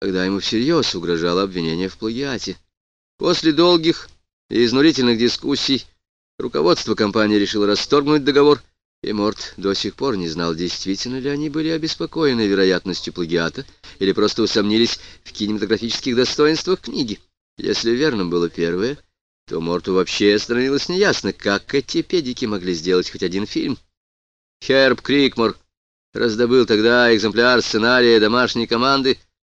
когда ему всерьез угрожало обвинение в плагиате. После долгих и изнурительных дискуссий руководство компании решило расторгнуть договор, и Морт до сих пор не знал, действительно ли они были обеспокоены вероятностью плагиата или просто усомнились в кинематографических достоинствах книги. Если верным было первое, то Морту вообще становилось неясно, как эти педики могли сделать хоть один фильм. Херб Крикмор раздобыл тогда экземпляр сценария домашней команды,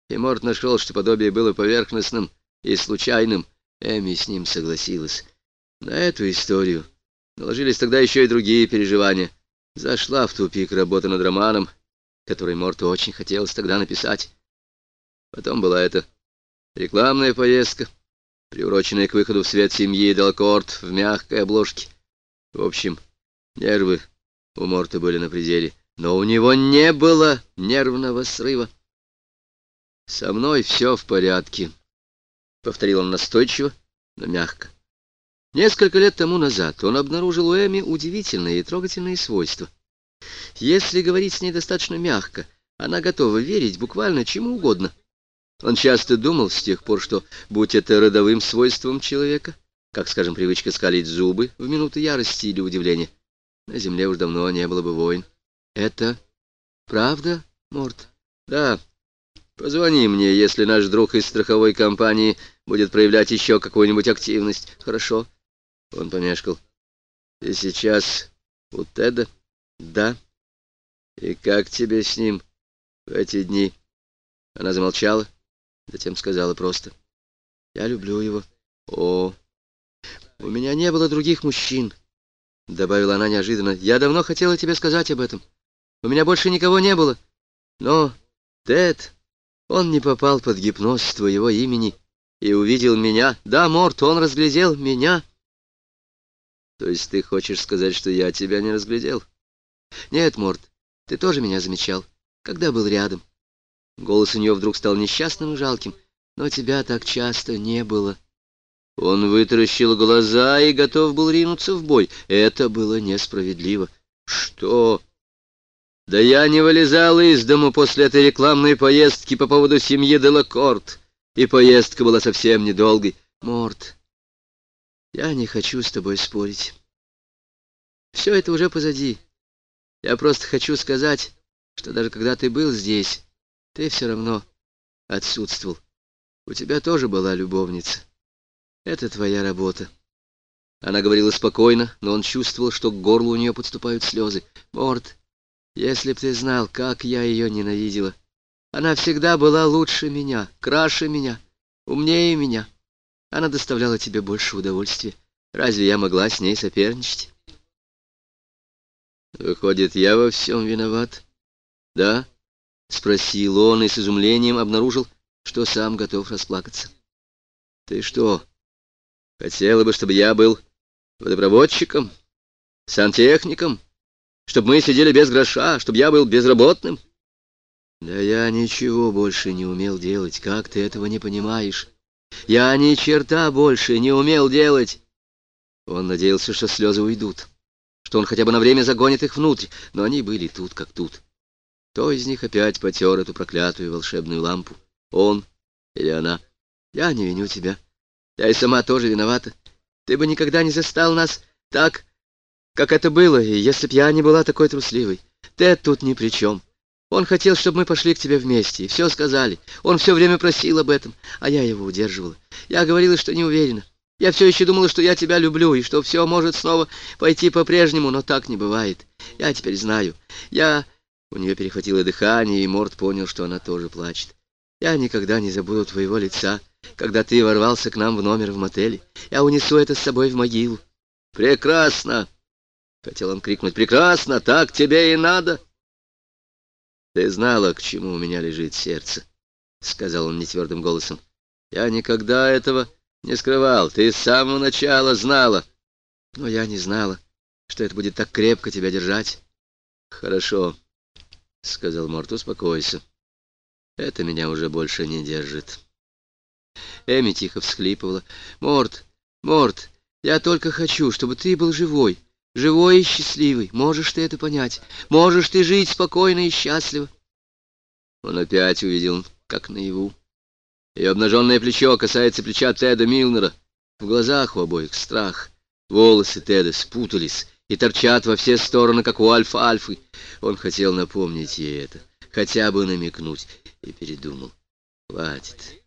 и Морт нашел, что подобие было поверхностным и случайным. Эми с ним согласилась. На эту историю наложились тогда еще и другие переживания. Зашла в тупик работа над романом, который Морту очень хотелось тогда написать. Потом была эта рекламная поездка, приуроченная к выходу в свет семьи Делкорт в мягкой обложке. В общем, нервы у Морта были на пределе, но у него не было нервного срыва. «Со мной все в порядке», — повторил он настойчиво, но мягко. Несколько лет тому назад он обнаружил у Эми удивительные и трогательные свойства. Если говорить с ней достаточно мягко, она готова верить буквально чему угодно. Он часто думал с тех пор, что, будь это родовым свойством человека, как, скажем, привычка скалить зубы в минуты ярости или удивления, на земле уж давно не было бы войн. Это правда, Морт? Да. Позвони мне, если наш друг из страховой компании будет проявлять еще какую-нибудь активность. Хорошо. Он помешкал. Ты сейчас у Теда? Да. И как тебе с ним в эти дни? Она замолчала, затем сказала просто. Я люблю его. О, у меня не было других мужчин. — добавила она неожиданно. — Я давно хотела тебе сказать об этом. У меня больше никого не было. Но Тед, он не попал под гипноз твоего имени и увидел меня. Да, Морт, он разглядел меня. — То есть ты хочешь сказать, что я тебя не разглядел? — Нет, Морт, ты тоже меня замечал, когда был рядом. Голос у нее вдруг стал несчастным и жалким. Но тебя так часто не было. — он вытаращил глаза и готов был ринуться в бой. Это было несправедливо. Что? Да я не вылезал из дому после этой рекламной поездки по поводу семьи Делакорт. И поездка была совсем недолгой. Морт, я не хочу с тобой спорить. Все это уже позади. Я просто хочу сказать, что даже когда ты был здесь, ты все равно отсутствовал. У тебя тоже была любовница. Это твоя работа. Она говорила спокойно, но он чувствовал, что к горлу у нее подступают слезы. Морд, если б ты знал, как я ее ненавидела. Она всегда была лучше меня, краше меня, умнее меня. Она доставляла тебе больше удовольствия. Разве я могла с ней соперничать? Выходит, я во всем виноват? Да? Спросил он и с изумлением обнаружил, что сам готов расплакаться. Ты что, Хотела бы, чтобы я был водопроводчиком, сантехником, чтобы мы сидели без гроша, чтобы я был безработным. Да я ничего больше не умел делать, как ты этого не понимаешь? Я ни черта больше не умел делать. Он надеялся, что слезы уйдут, что он хотя бы на время загонит их внутрь, но они были тут как тут. Кто из них опять потер эту проклятую волшебную лампу? Он или она? Я не виню тебя. Я и сама тоже виновата. Ты бы никогда не застал нас так, как это было, и если б я не была такой трусливой. Ты тут ни при чем. Он хотел, чтобы мы пошли к тебе вместе, и все сказали. Он все время просил об этом, а я его удерживала. Я говорила, что не уверена. Я все еще думала, что я тебя люблю, и что все может снова пойти по-прежнему, но так не бывает. Я теперь знаю. Я... У нее перехватило дыхание, и Морд понял, что она тоже плачет. Я никогда не забуду твоего лица, когда ты ворвался к нам в номер в мотеле. Я унесу это с собой в могилу. Прекрасно! Хотел он крикнуть. Прекрасно! Так тебе и надо! Ты знала, к чему у меня лежит сердце, сказал он нетвердым голосом. Я никогда этого не скрывал. Ты с самого начала знала. Но я не знала, что это будет так крепко тебя держать. Хорошо, сказал Морт, успокойся. Это меня уже больше не держит. Эми тихо всхлипывала. «Морд, Морд, я только хочу, чтобы ты был живой, живой и счастливый. Можешь ты это понять? Можешь ты жить спокойно и счастливо?» Он опять увидел, как наяву, Ее обнаженное плечо касается плеча Теда Милнера. В глазах у обоих страх. Волосы Теда спутались и торчат во все стороны, как у Альфа-Альфы. Он хотел напомнить ей это, хотя бы намекнуть, и передумал. Хватит.